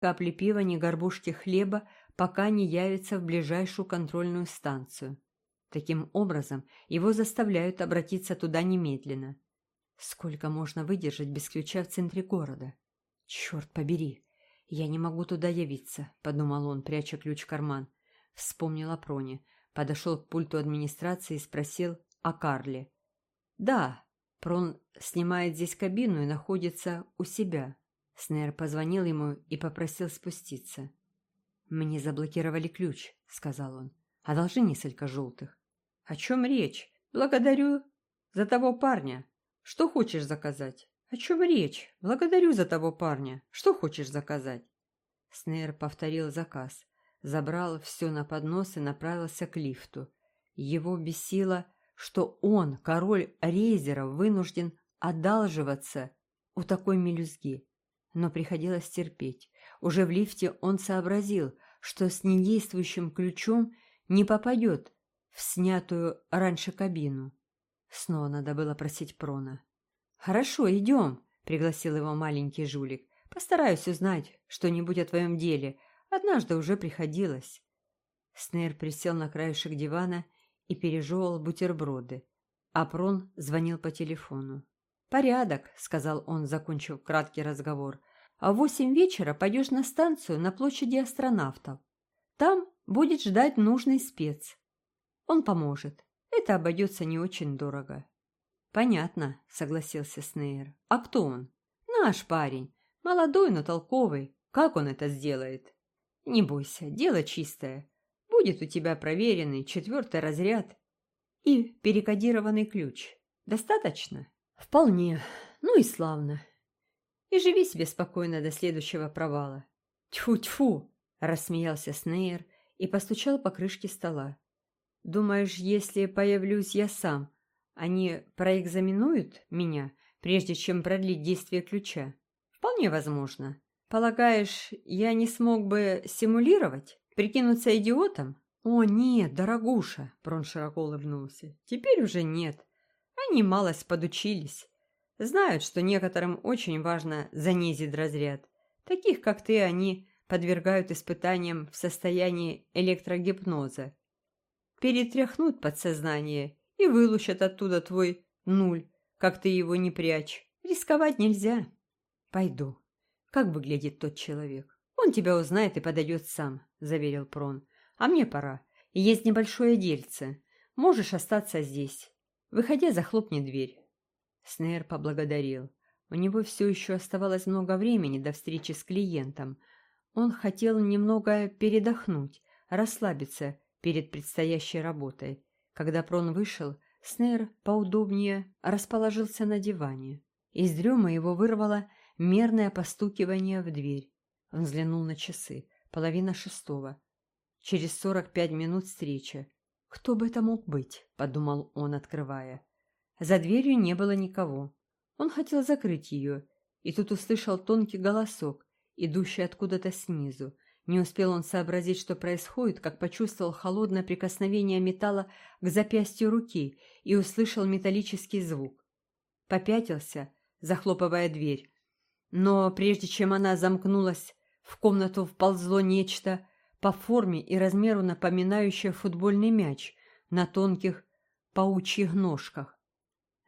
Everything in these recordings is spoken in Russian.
капли пива, ни горбушки хлеба, пока не явится в ближайшую контрольную станцию. Таким образом, его заставляют обратиться туда немедленно. Сколько можно выдержать без ключа в центре города? Черт побери! Я не могу туда явиться, подумал он, пряча ключ в карман. Вспомнил о Проне, подошел к пульту администрации и спросил о Карле. Да, Прон снимает здесь кабину и находится у себя. Снейр позвонил ему и попросил спуститься. «Мне заблокировали ключ», — сказал он. «Одолжи несколько желтых». «О чем речь? Благодарю за того парня. Что хочешь заказать?» «О чем речь? Благодарю за того парня. Что хочешь заказать?» Снейр повторил заказ, забрал все на поднос и направился к лифту. Его бесило что он, король рейзеров, вынужден одалживаться у такой мелюзги. Но приходилось терпеть. Уже в лифте он сообразил, что с недействующим ключом не попадет в снятую раньше кабину. Снова надо было просить Прона. «Хорошо, идем», — пригласил его маленький жулик. «Постараюсь узнать что-нибудь о твоем деле. Однажды уже приходилось». Снейр присел на краешек дивана и пережевывал бутерброды. Апрон звонил по телефону. «Порядок», — сказал он, закончив краткий разговор. «А в восемь вечера пойдешь на станцию на площади астронавтов. Там будет ждать нужный спец. Он поможет. Это обойдется не очень дорого». «Понятно», — согласился Снейр. «А кто он?» «Наш парень. Молодой, но толковый. Как он это сделает?» «Не бойся, дело чистое. Будет у тебя проверенный четвертый разряд и перекодированный ключ. Достаточно? Вполне. Ну и славно. И живи себе спокойно до следующего провала. Тьфу-тьфу! Рассмеялся Снейр и постучал по крышке стола. Думаешь, если появлюсь я сам, они проэкзаменуют меня, прежде чем продлить действие ключа? Вполне возможно. Полагаешь, я не смог бы симулировать? Прикинуться идиотом? О, нет, дорогуша, Прон широко улыбнулся. Теперь уже нет. Они малость подучились. Знают, что некоторым очень важно занизить разряд. Таких, как ты, они подвергают испытаниям в состоянии электрогипноза. Перетряхнут подсознание и вылучат оттуда твой нуль, как ты его не прячь. Рисковать нельзя. Пойду. Как выглядит тот человек? «Он тебя узнает и подойдет сам», — заверил Прон. «А мне пора. Есть небольшое дельце. Можешь остаться здесь. Выходя, захлопни дверь». Снейр поблагодарил. У него все еще оставалось много времени до встречи с клиентом. Он хотел немного передохнуть, расслабиться перед предстоящей работой. Когда Прон вышел, Снейр поудобнее расположился на диване. Из дрема его вырвало мерное постукивание в дверь. Он взглянул на часы. Половина шестого. Через сорок пять минут встреча. «Кто бы это мог быть?» – подумал он, открывая. За дверью не было никого. Он хотел закрыть ее, и тут услышал тонкий голосок, идущий откуда-то снизу. Не успел он сообразить, что происходит, как почувствовал холодное прикосновение металла к запястью руки и услышал металлический звук. Попятился, захлопывая дверь. Но прежде чем она замкнулась в комнату вползло нечто по форме и размеру напоминающее футбольный мяч на тонких паучьих ножках.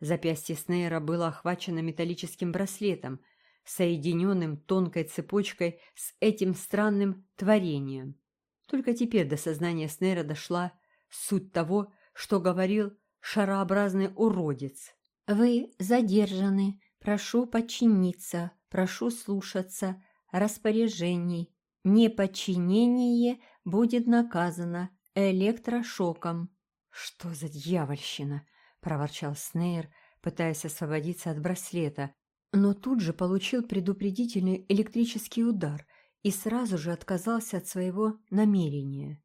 Запястье Снейра было охвачено металлическим браслетом, соединенным тонкой цепочкой с этим странным творением. Только теперь до сознания Снейра дошла суть того, что говорил шарообразный уродец. «Вы задержаны. Прошу подчиниться. Прошу слушаться распоряжений. Неподчинение будет наказано электрошоком. «Что за дьявольщина?» – проворчал Снейр, пытаясь освободиться от браслета, но тут же получил предупредительный электрический удар и сразу же отказался от своего намерения.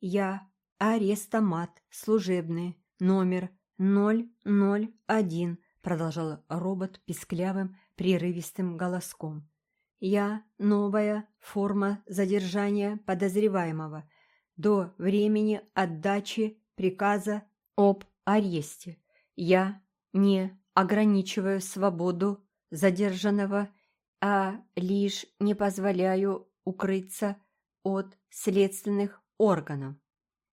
«Я арестомат служебный, номер 001», – продолжал робот писклявым, прерывистым голоском. Я новая форма задержания подозреваемого до времени отдачи приказа об аресте. Я не ограничиваю свободу задержанного, а лишь не позволяю укрыться от следственных органов.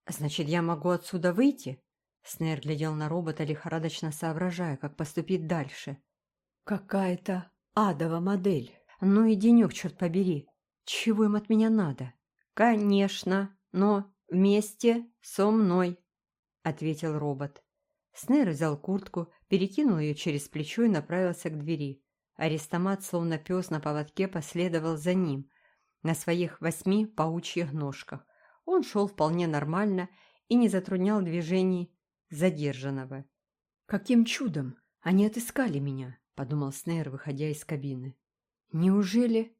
Значит, я могу отсюда выйти? Снейр глядел на робота, лихорадочно соображая, как поступить дальше. Какая-то адова модель. Ну и денек, черт побери. Чего им от меня надо? Конечно, но вместе со мной, ответил робот. Снейр взял куртку, перекинул ее через плечо и направился к двери. Арестомат, словно пес на поводке, последовал за ним на своих восьми паучьих ножках. Он шел вполне нормально и не затруднял движений задержанного. «Каким чудом они отыскали меня?» — подумал Снейр, выходя из кабины. «Неужели...»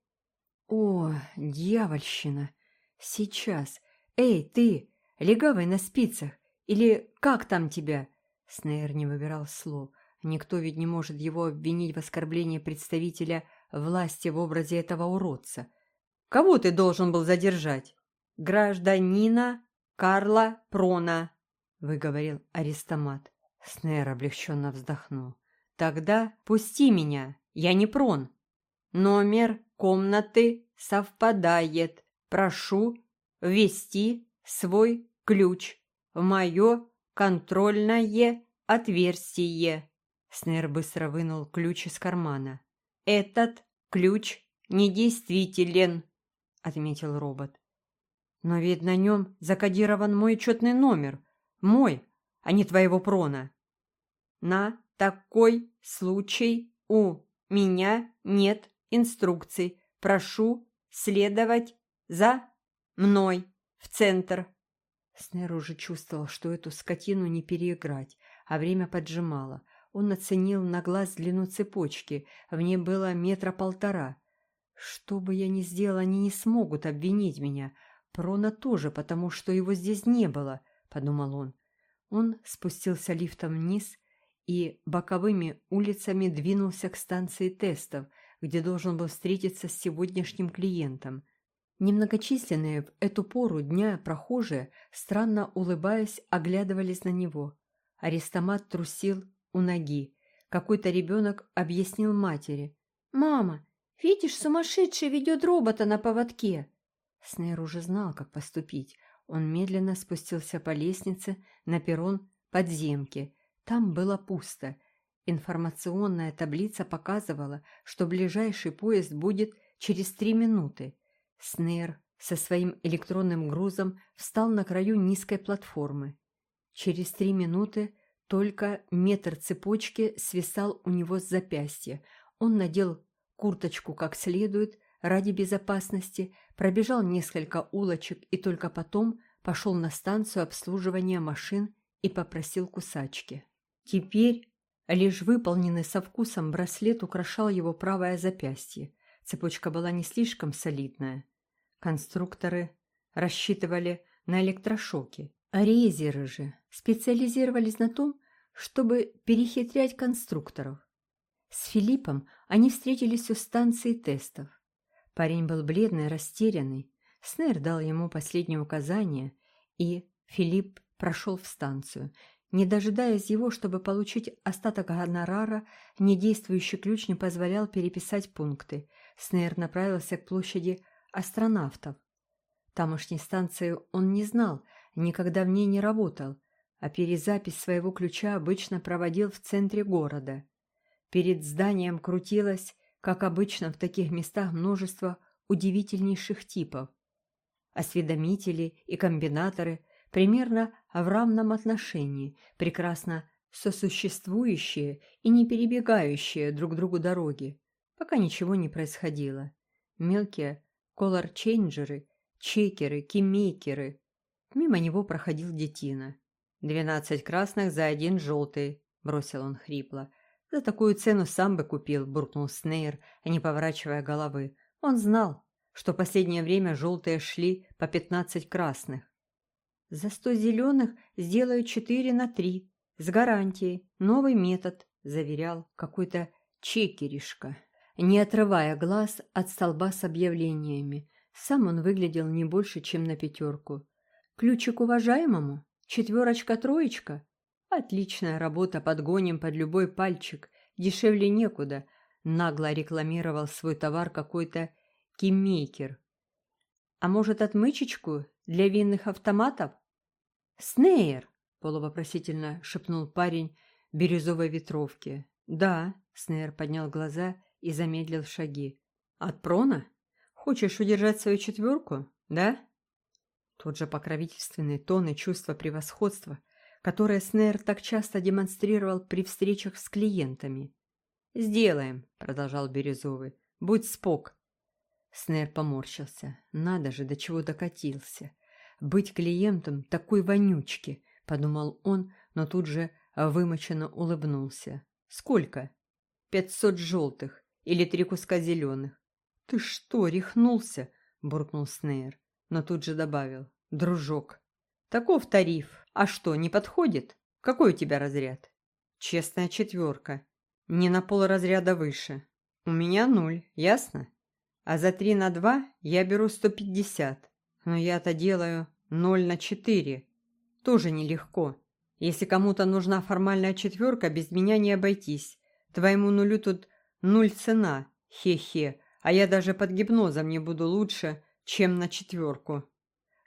«О, дьявольщина! Сейчас! Эй, ты, легавый на спицах! Или как там тебя?» Снейр не выбирал слов. Никто ведь не может его обвинить в оскорблении представителя власти в образе этого уродца. Кого ты должен был задержать? Гражданина Карла Прона, выговорил арестомат. Снейр облегченно вздохнул. Тогда пусти меня, я не Прон. Номер комнаты совпадает. Прошу ввести свой ключ в мое контрольное отверстие. Снейр быстро вынул ключ из кармана. «Этот ключ недействителен», — отметил робот. «Но ведь на нем закодирован мой четный номер. Мой, а не твоего прона». «На такой случай у меня нет инструкций. Прошу следовать за мной в центр». Снейр уже чувствовал, что эту скотину не переиграть, а время поджимало — он оценил на глаз длину цепочки, в ней было метра полтора. Что бы я ни сделал, они не смогут обвинить меня. Прона тоже, потому что его здесь не было, — подумал он. Он спустился лифтом вниз и боковыми улицами двинулся к станции тестов, где должен был встретиться с сегодняшним клиентом. Немногочисленные в эту пору дня прохожие, странно улыбаясь, оглядывались на него. Арестомат трусил у ноги. Какой-то ребенок объяснил матери. «Мама, видишь, сумасшедший ведет робота на поводке!» Снейр уже знал, как поступить. Он медленно спустился по лестнице на перрон подземки. Там было пусто. Информационная таблица показывала, что ближайший поезд будет через три минуты. Снейр со своим электронным грузом встал на краю низкой платформы. Через три минуты только метр цепочки свисал у него с запястья. Он надел курточку как следует, ради безопасности, пробежал несколько улочек и только потом пошел на станцию обслуживания машин и попросил кусачки. Теперь лишь выполненный со вкусом браслет украшал его правое запястье. Цепочка была не слишком солидная. Конструкторы рассчитывали на электрошоки, а резеры же специализировались на том, чтобы перехитрять конструкторов. С Филиппом они встретились у станции тестов. Парень был бледный, растерянный. Снейр дал ему последние указания, и Филипп прошел в станцию. Не дожидаясь его, чтобы получить остаток гонорара, недействующий ключ не позволял переписать пункты. Снейр направился к площади астронавтов. Тамошней станции он не знал, никогда в ней не работал, а перезапись своего ключа обычно проводил в центре города. Перед зданием крутилось, как обычно в таких местах, множество удивительнейших типов. Осведомители и комбинаторы примерно в равном отношении, прекрасно сосуществующие и не перебегающие друг другу дороги, пока ничего не происходило. Мелкие колор-чейнджеры, чекеры, киммейкеры. Мимо него проходил детина. «Двенадцать красных за один желтый», — бросил он хрипло. «За такую цену сам бы купил», — буркнул Снейр, не поворачивая головы. Он знал, что последнее время желтые шли по пятнадцать красных. «За сто зеленых сделаю четыре на три, с гарантией, новый метод», — заверял какой-то чекеришка, не отрывая глаз от столба с объявлениями. Сам он выглядел не больше, чем на пятерку. «Ключик уважаемому?» Четверочка-троечка? Отличная работа, подгоним под любой пальчик. Дешевле некуда. нагло рекламировал свой товар какой-то киммейкер. А может, отмычечку для винных автоматов? «Снейр!» — полувопросительно шепнул парень бирюзовой ветровке. «Да», — Снейр поднял глаза и замедлил шаги. «От Прона? Хочешь удержать свою четверку, да?» Тот же покровительственный тон и чувство превосходства, которое Снейр так часто демонстрировал при встречах с клиентами. «Сделаем», — продолжал Бирюзовый. «Будь спок». Снейр поморщился. «Надо же, до чего докатился. Быть клиентом такой вонючки», — подумал он, но тут же вымоченно улыбнулся. «Сколько?» «Пятьсот желтых или три куска зеленых». «Ты что, рехнулся?» — буркнул Снейр, но тут же добавил. «Дружок, таков тариф. А что, не подходит? Какой у тебя разряд?» «Честная четверка. Не на полразряда выше. У меня нуль, ясно? А за три на два я беру сто пятьдесят. Но я-то делаю ноль на четыре. Тоже нелегко. Если кому-то нужна формальная четверка, без меня не обойтись. Твоему нулю тут нуль цена, хе-хе. А я даже под гипнозом не буду лучше, чем на четверку.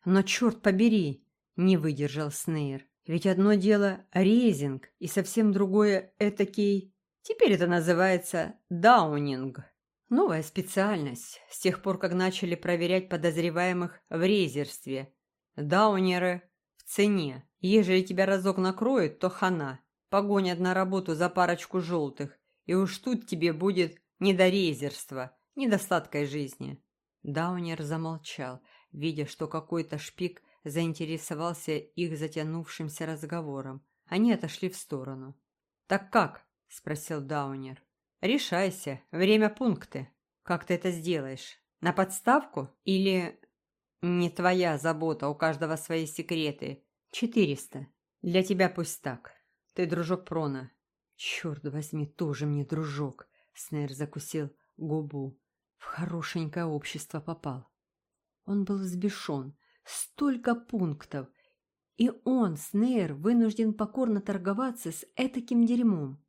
Но черт побери, не выдержал Снейр. Ведь одно дело резинг, и совсем другое этакий Теперь это называется даунинг. Новая специальность, с тех пор, как начали проверять подозреваемых в резерстве. Даунеры в цене. Ежели тебя разок накроют, то хана. Погонят на работу за парочку желтых. И уж тут тебе будет не до резерства, не до сладкой жизни. Даунер замолчал, видя, что какой-то шпик заинтересовался их затянувшимся разговором. Они отошли в сторону. «Так как?» — спросил Даунер. «Решайся. Время пункты. Как ты это сделаешь? На подставку? Или...» «Не твоя забота, у каждого свои секреты. Четыреста. Для тебя пусть так. Ты дружок Прона». «Черт возьми, тоже мне дружок!» Снейр закусил губу. В хорошенькое общество попал. Он был взбешен. Столько пунктов. И он, Снейр, вынужден покорно торговаться с этаким дерьмом.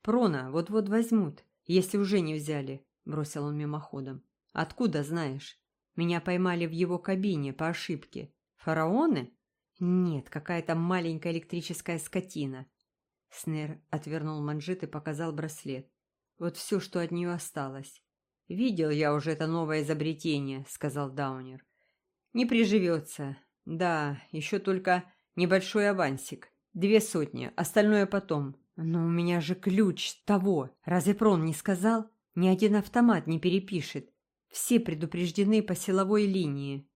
«Прона вот-вот возьмут, если уже не взяли», — бросил он мимоходом. «Откуда знаешь? Меня поймали в его кабине по ошибке. Фараоны? Нет, какая-то маленькая электрическая скотина». Снейр отвернул манжет и показал браслет. «Вот все, что от нее осталось». «Видел я уже это новое изобретение», — сказал Даунер. «Не приживется. Да, еще только небольшой авансик. Две сотни, остальное потом. «Но у меня же ключ того. Разве Прон не сказал? Ни один автомат не перепишет. Все предупреждены по силовой линии».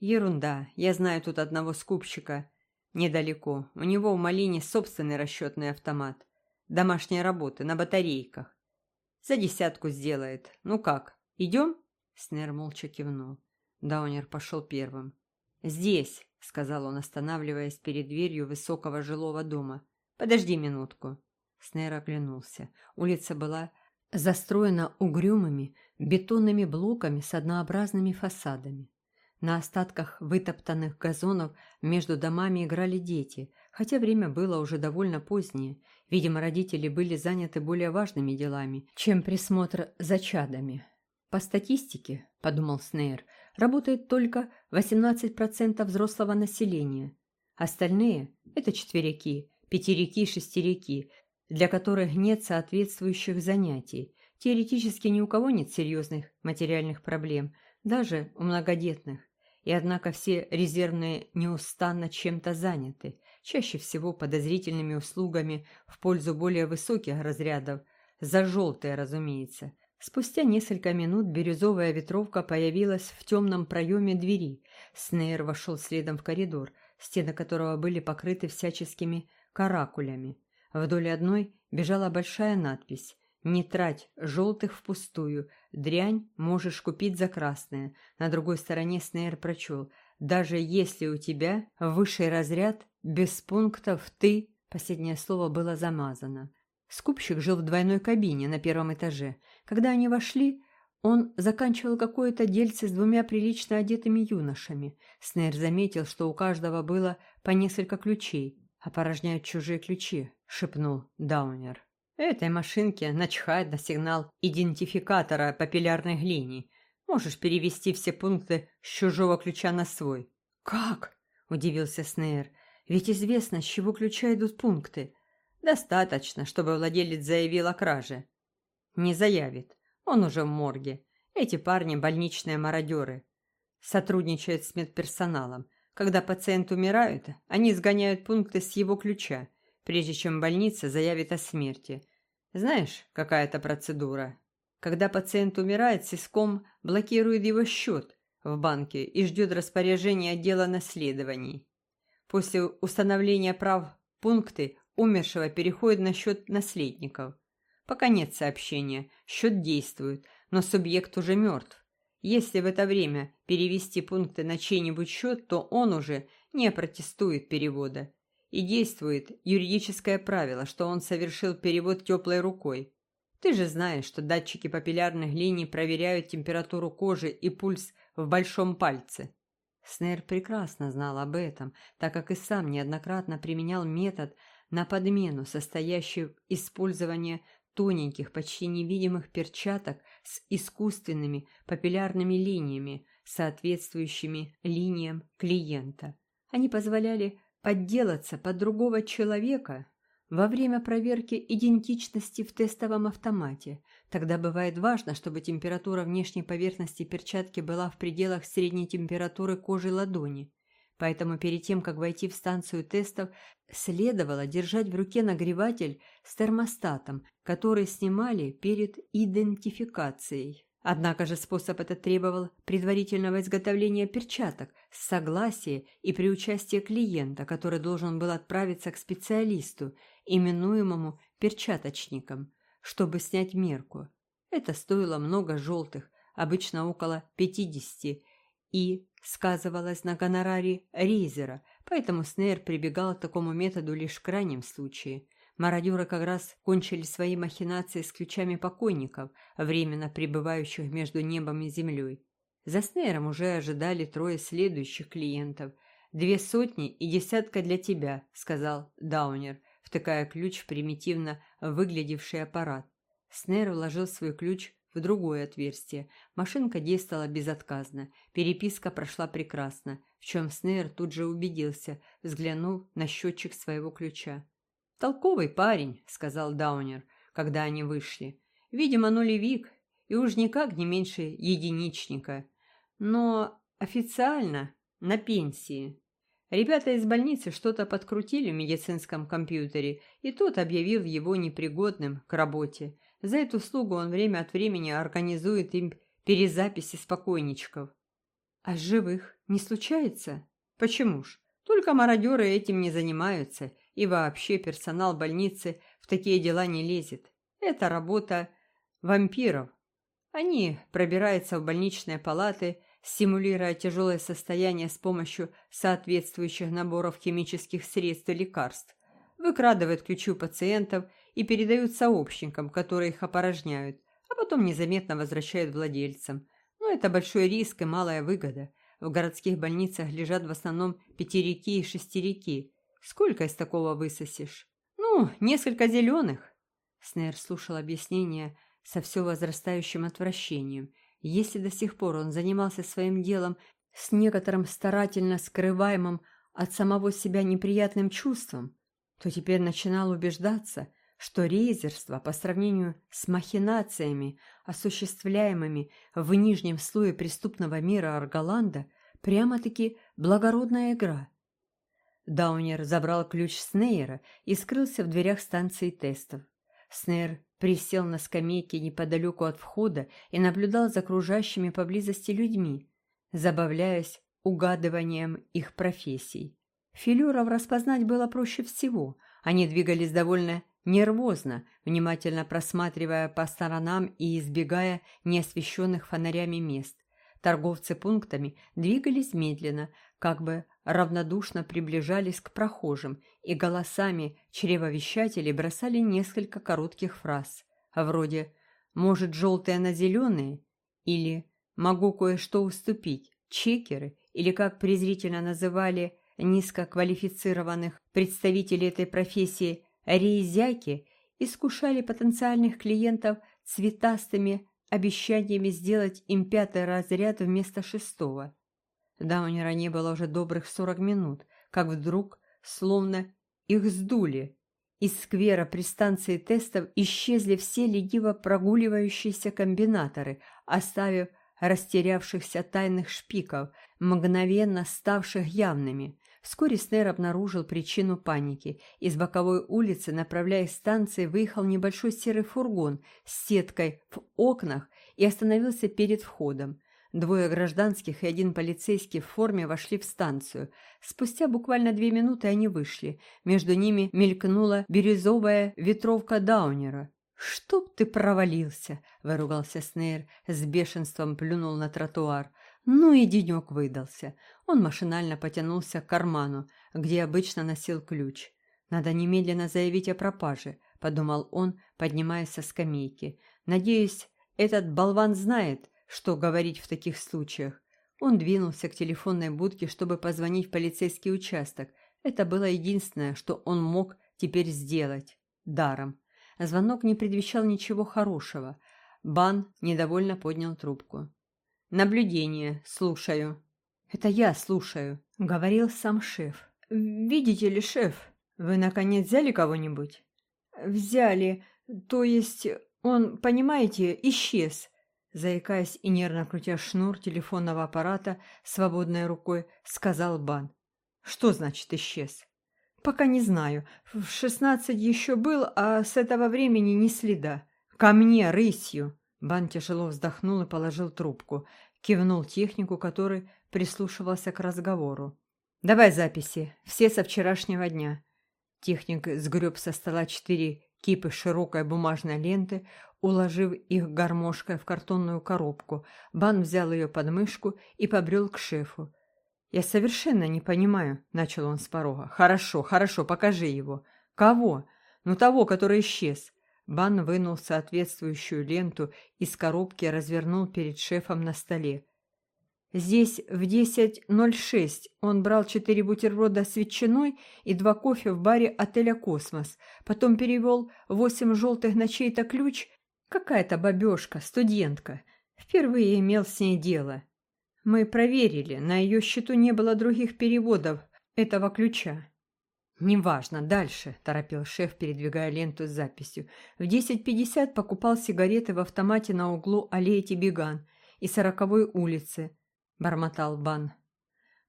«Ерунда. Я знаю тут одного скупщика. Недалеко. У него в Малине собственный расчетный автомат. Домашняя работа, на батарейках. За десятку сделает. Ну как, идем?» Снер молча кивнул. Даунер пошел первым. «Здесь», — сказал он, останавливаясь перед дверью высокого жилого дома. «Подожди минутку». Снейр оглянулся. Улица была застроена угрюмыми бетонными блоками с однообразными фасадами. На остатках вытоптанных газонов между домами играли дети, хотя время было уже довольно позднее. Видимо, родители были заняты более важными делами, чем присмотр за чадами. По статистике, подумал Снейр, работает только 18% взрослого населения. Остальные – это четверяки, пятерики-шестерики, для которых нет соответствующих занятий. Теоретически ни у кого нет серьезных материальных проблем, даже у многодетных. И однако все резервные неустанно чем-то заняты, чаще всего подозрительными услугами в пользу более высоких разрядов, за желтые, разумеется. Спустя несколько минут бирюзовая ветровка появилась в темном проеме двери. Снейр вошел следом в коридор, стены которого были покрыты всяческими каракулями. Вдоль одной бежала большая надпись «Не трать желтых впустую, дрянь можешь купить за красное». На другой стороне Снейр прочел «Даже если у тебя высший разряд, без пунктов ты...» Последнее слово было замазано. Скупщик жил в двойной кабине на первом этаже. Когда они вошли, он заканчивал какое-то дельце с двумя прилично одетыми юношами. Снейр заметил, что у каждого было по несколько ключей. «Опорожняют чужие ключи», — шепнул Даунер. Этой машинке начхать на сигнал идентификатора папиллярной глини. Можешь перевести все пункты с чужого ключа на свой. Как? Удивился Снейр. Ведь известно, с чего ключа идут пункты. Достаточно, чтобы владелец заявил о краже. Не заявит. Он уже в морге. Эти парни больничные мародеры. Сотрудничают с медперсоналом. Когда пациент умирает, они сгоняют пункты с его ключа, прежде чем больница заявит о смерти. Знаешь, какая это процедура? Когда пациент умирает, сиском блокирует его счет в банке и ждет распоряжения отдела наследований. После установления прав пункты умершего переходят на счет наследников. Пока нет сообщения, счет действует, но субъект уже мертв. Если в это время перевести пункты на чей-нибудь счет, то он уже не протестует перевода. И действует юридическое правило, что он совершил перевод теплой рукой. Ты же знаешь, что датчики папиллярных линий проверяют температуру кожи и пульс в большом пальце. Снейр прекрасно знал об этом, так как и сам неоднократно применял метод на подмену, состоящий в использовании тоненьких, почти невидимых перчаток с искусственными папиллярными линиями, соответствующими линиям клиента. Они позволяли подделаться под другого человека во время проверки идентичности в тестовом автомате. Тогда бывает важно, чтобы температура внешней поверхности перчатки была в пределах средней температуры кожи ладони. Поэтому перед тем, как войти в станцию тестов, следовало держать в руке нагреватель с термостатом, который снимали перед идентификацией. Однако же способ этот требовал предварительного изготовления перчаток с согласия и при участии клиента, который должен был отправиться к специалисту, именуемому перчаточником, чтобы снять мерку. Это стоило много желтых, обычно около 50, и сказывалось на гонораре Рейзера, поэтому Снейр прибегал к такому методу лишь в крайнем случае. Мародеры как раз кончили свои махинации с ключами покойников, временно пребывающих между небом и землей. За Снейром уже ожидали трое следующих клиентов. «Две сотни и десятка для тебя», — сказал Даунер, втыкая ключ в примитивно выглядевший аппарат. Снейр вложил свой ключ в другое отверстие. Машинка действовала безотказно. Переписка прошла прекрасно, в чем Снейр тут же убедился, взглянув на счетчик своего ключа. «Толковый парень», — сказал Даунер, когда они вышли. «Видимо, нулевик, и уж никак не меньше единичника. Но официально на пенсии». Ребята из больницы что-то подкрутили в медицинском компьютере, и тот объявил его непригодным к работе. За эту услугу он время от времени организует им перезаписи спокойничков. А живых не случается? Почему ж? Только мародеры этим не занимаются, и вообще персонал больницы в такие дела не лезет. Это работа вампиров. Они пробираются в больничные палаты, симулируя тяжелое состояние с помощью соответствующих наборов химических средств и лекарств, выкрадывают ключи у пациентов и передают сообщникам, которые их опорожняют, а потом незаметно возвращают владельцам. Но это большой риск и малая выгода. В городских больницах лежат в основном пятиряки и шестеряки. Сколько из такого высосишь? Ну, несколько зеленых. Снейр слушал объяснения со все возрастающим отвращением. Если до сих пор он занимался своим делом с некоторым старательно скрываемым от самого себя неприятным чувством, то теперь начинал убеждаться – что рейзерство по сравнению с махинациями, осуществляемыми в нижнем слое преступного мира Арголанда, прямо-таки благородная игра. Даунер забрал ключ Снейра и скрылся в дверях станции тестов. Снейр присел на скамейке неподалеку от входа и наблюдал за окружающими поблизости людьми, забавляясь угадыванием их профессий. Филюров распознать было проще всего. Они двигались довольно нервозно, внимательно просматривая по сторонам и избегая неосвещенных фонарями мест. Торговцы пунктами двигались медленно, как бы равнодушно приближались к прохожим и голосами чревовещателей бросали несколько коротких фраз, вроде «может, желтые на зеленые» или «могу кое-что уступить», «чекеры» или, как презрительно называли низкоквалифицированных представителей этой профессии, Рейзяки искушали потенциальных клиентов цветастыми обещаниями сделать им пятый разряд вместо шестого. Даунера не было уже добрых сорок минут, как вдруг, словно их сдули. Из сквера при станции тестов исчезли все лениво прогуливающиеся комбинаторы, оставив растерявшихся тайных шпиков, мгновенно ставших явными. Вскоре Снейр обнаружил причину паники. Из боковой улицы, направляясь к станции, выехал небольшой серый фургон с сеткой в окнах и остановился перед входом. Двое гражданских и один полицейский в форме вошли в станцию. Спустя буквально две минуты они вышли. Между ними мелькнула бирюзовая ветровка Даунера. «Чтоб ты провалился!» — выругался Снейр, с бешенством плюнул на тротуар. Ну и денек выдался. Он машинально потянулся к карману, где обычно носил ключ. «Надо немедленно заявить о пропаже», — подумал он, поднимаясь со скамейки. «Надеюсь, этот болван знает, что говорить в таких случаях». Он двинулся к телефонной будке, чтобы позвонить в полицейский участок. Это было единственное, что он мог теперь сделать. Даром. Звонок не предвещал ничего хорошего. Бан недовольно поднял трубку. «Наблюдение. Слушаю». «Это я слушаю», — говорил сам шеф. «Видите ли, шеф, вы, наконец, взяли кого-нибудь?» «Взяли. То есть он, понимаете, исчез». Заикаясь и нервно крутя шнур телефонного аппарата свободной рукой, сказал Бан. «Что значит исчез?» «Пока не знаю. В шестнадцать еще был, а с этого времени ни следа. Ко мне, рысью!» Бан тяжело вздохнул и положил трубку. Кивнул технику, который прислушивался к разговору. «Давай записи. Все со вчерашнего дня». Техник сгреб со стола четыре кипы широкой бумажной ленты, уложив их гармошкой в картонную коробку. Бан взял ее под мышку и побрел к шефу. «Я совершенно не понимаю», — начал он с порога. «Хорошо, хорошо, покажи его». «Кого?» «Ну, того, который исчез. Бан вынул соответствующую ленту из коробки развернул перед шефом на столе. Здесь в 10.06 он брал четыре бутерброда с ветчиной и два кофе в баре отеля «Космос». Потом перевел восемь желтых на чей-то ключ. Какая-то бабешка, студентка. Впервые имел с ней дело. Мы проверили, на ее счету не было других переводов этого ключа. «Неважно, дальше», – торопил шеф, передвигая ленту с записью. «В 10.50 покупал сигареты в автомате на углу аллеи Тибиган и Сороковой улицы», – бормотал Бан.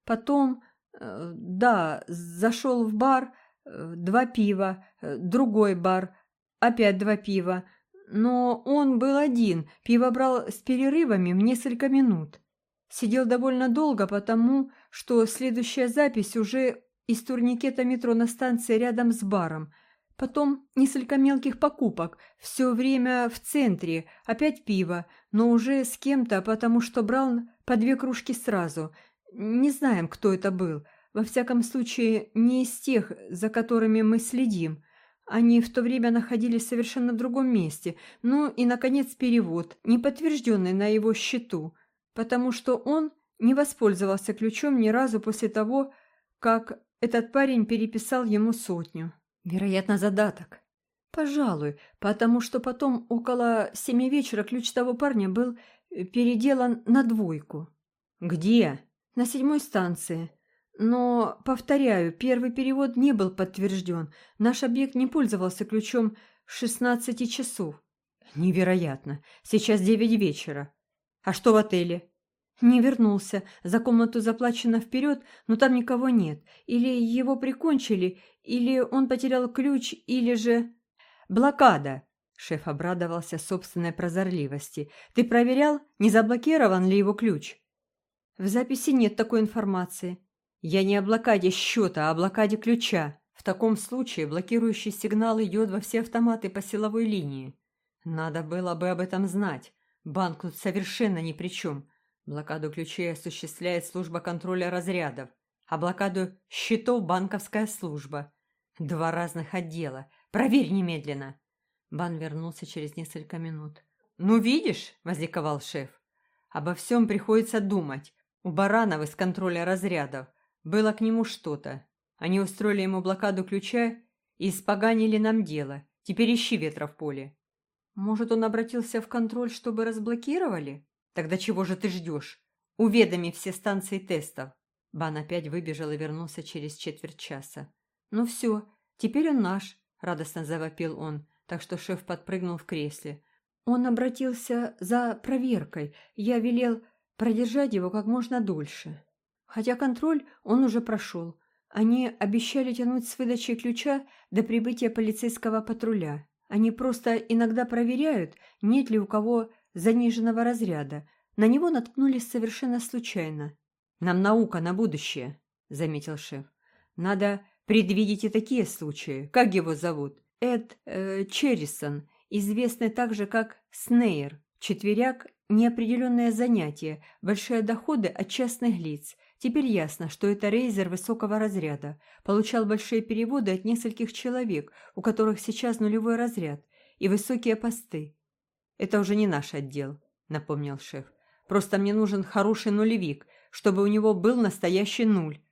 «Потом, э, да, зашел в бар, э, два пива, э, другой бар, опять два пива, но он был один, пиво брал с перерывами в несколько минут. Сидел довольно долго, потому что следующая запись уже из турникета метро на станции рядом с баром. Потом несколько мелких покупок, все время в центре, опять пиво, но уже с кем-то, потому что брал по две кружки сразу. Не знаем, кто это был. Во всяком случае, не из тех, за которыми мы следим. Они в то время находились совершенно в другом месте. Ну и, наконец, перевод, не подтвержденный на его счету, потому что он не воспользовался ключом ни разу после того, как этот парень переписал ему сотню. Вероятно, задаток. Пожалуй, потому что потом около семи вечера ключ того парня был переделан на двойку. Где? На седьмой станции. Но, повторяю, первый перевод не был подтвержден. Наш объект не пользовался ключом 16 часов. Невероятно. Сейчас девять вечера. А что в отеле? Не вернулся. За комнату заплачено вперед, но там никого нет. Или его прикончили, или он потерял ключ, или же... Блокада. Шеф обрадовался собственной прозорливости. Ты проверял, не заблокирован ли его ключ? В записи нет такой информации. Я не о блокаде счета, а о блокаде ключа. В таком случае блокирующий сигнал идет во все автоматы по силовой линии. Надо было бы об этом знать. Банк тут совершенно ни при чем. Блокаду ключей осуществляет служба контроля разрядов, а блокаду счетов – банковская служба. Два разных отдела. Проверь немедленно. Бан вернулся через несколько минут. «Ну, видишь», – возликовал шеф, – «обо всем приходится думать. У Баранов из контроля разрядов было к нему что-то. Они устроили ему блокаду ключа и испоганили нам дело. Теперь ищи ветра в поле. Может, он обратился в контроль, чтобы разблокировали? Тогда чего же ты ждешь? Уведоми все станции тестов. Бан опять выбежал и вернулся через четверть часа. «Ну все, теперь он наш», — радостно завопил он, так что шеф подпрыгнул в кресле. «Он обратился за проверкой. Я велел продержать его как можно дольше. Хотя контроль он уже прошел. Они обещали тянуть с выдачей ключа до прибытия полицейского патруля. Они просто иногда проверяют, нет ли у кого заниженного разряда. На него наткнулись совершенно случайно. «Нам наука на будущее», — заметил шеф. «Надо предвидеть и такие случаи. Как его зовут? Эд э, Черрисон, известный также как Снейр. Четверяк – неопределенное занятие, большие доходы от частных лиц. Теперь ясно, что это рейзер высокого разряда. Получал большие переводы от нескольких человек, у которых сейчас нулевой разряд, и высокие посты. «Это уже не наш отдел», — напомнил шеф. «Просто мне нужен хороший нулевик, чтобы у него был настоящий нуль,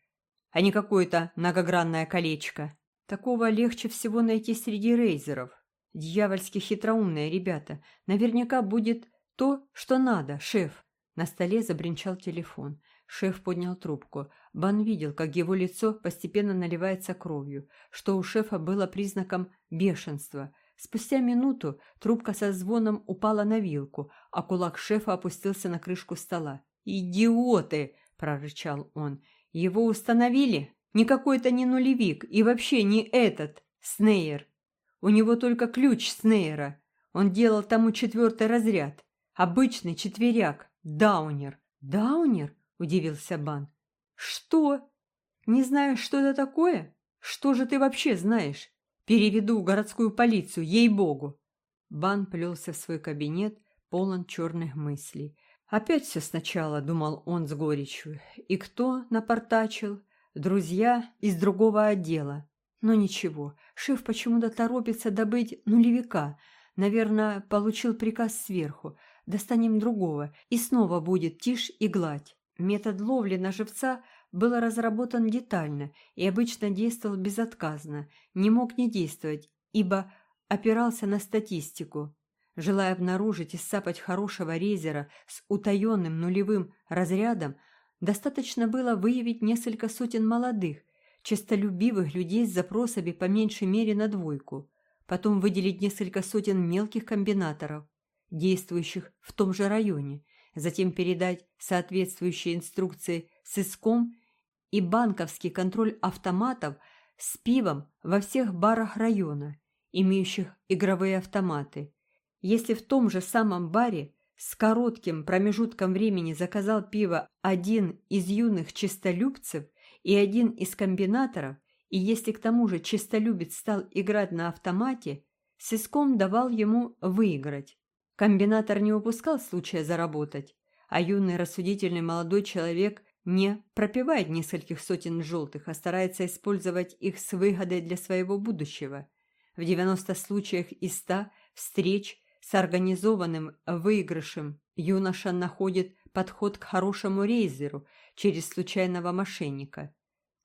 а не какое-то многогранное колечко. Такого легче всего найти среди рейзеров. Дьявольски хитроумные ребята. Наверняка будет то, что надо, шеф». На столе забринчал телефон. Шеф поднял трубку. Бан видел, как его лицо постепенно наливается кровью, что у шефа было признаком бешенства. Спустя минуту трубка со звоном упала на вилку, а кулак шефа опустился на крышку стола. «Идиоты!» – прорычал он. «Его установили? Никакой-то не нулевик, и вообще не этот, Снейер. У него только ключ Снейера. Он делал тому четвертый разряд. Обычный четверяк, даунер». «Даунер?» Удивился Бан. «Что? Не знаешь, что это такое? Что же ты вообще знаешь? Переведу городскую полицию, ей-богу!» Бан плелся в свой кабинет, полон черных мыслей. «Опять все сначала», — думал он с горечью. «И кто напортачил? Друзья из другого отдела. Но ничего, шеф почему-то торопится добыть нулевика. Наверное, получил приказ сверху. Достанем другого, и снова будет тишь и гладь. Метод ловли на живца был разработан детально и обычно действовал безотказно, не мог не действовать, ибо опирался на статистику. Желая обнаружить и сцапать хорошего рейзера с утаенным нулевым разрядом, достаточно было выявить несколько сотен молодых, честолюбивых людей с запросами по меньшей мере на двойку, потом выделить несколько сотен мелких комбинаторов, действующих в том же районе, затем передать соответствующие инструкции сыском и банковский контроль автоматов с пивом во всех барах района, имеющих игровые автоматы. Если в том же самом баре с коротким промежутком времени заказал пиво один из юных чистолюбцев и один из комбинаторов, и если к тому же чистолюбец стал играть на автомате, сыском давал ему выиграть. Комбинатор не упускал случая заработать, а юный рассудительный молодой человек не пропивает нескольких сотен желтых, а старается использовать их с выгодой для своего будущего. В 90 случаях из 100 встреч с организованным выигрышем юноша находит подход к хорошему рейзеру через случайного мошенника.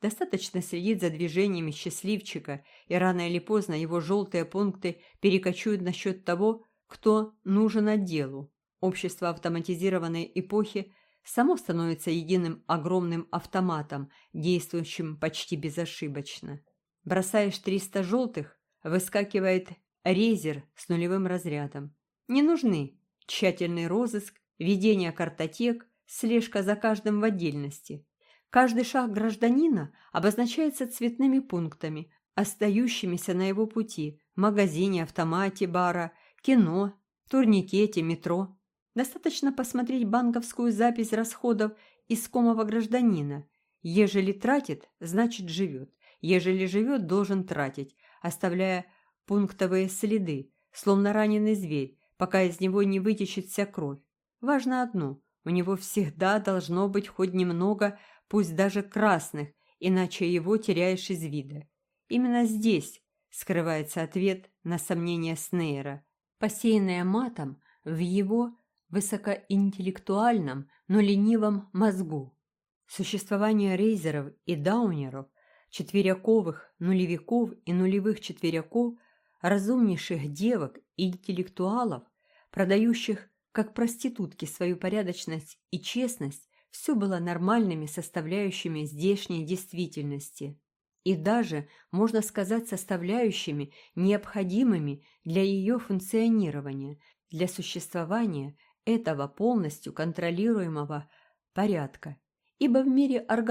Достаточно следить за движениями счастливчика, и рано или поздно его желтые пункты перекочуют насчет того, кто нужен отделу. Общество автоматизированной эпохи само становится единым огромным автоматом, действующим почти безошибочно. Бросаешь 300 желтых, выскакивает резер с нулевым разрядом. Не нужны тщательный розыск, ведение картотек, слежка за каждым в отдельности. Каждый шаг гражданина обозначается цветными пунктами, остающимися на его пути – магазине, автомате, бара – кино, турникете, метро. Достаточно посмотреть банковскую запись расходов искомого гражданина. Ежели тратит, значит живет. Ежели живет, должен тратить, оставляя пунктовые следы, словно раненый зверь, пока из него не вытечет вся кровь. Важно одно – у него всегда должно быть хоть немного, пусть даже красных, иначе его теряешь из вида. Именно здесь скрывается ответ на сомнения Снейра посеянное матом в его высокоинтеллектуальном, но ленивом мозгу. Существование рейзеров и даунеров, четверяковых, нулевиков и нулевых четверяков разумнейших девок и интеллектуалов, продающих как проститутки свою порядочность и честность, все было нормальными составляющими здешней действительности и даже, можно сказать, составляющими, необходимыми для ее функционирования, для существования этого полностью контролируемого порядка. Ибо в мире организации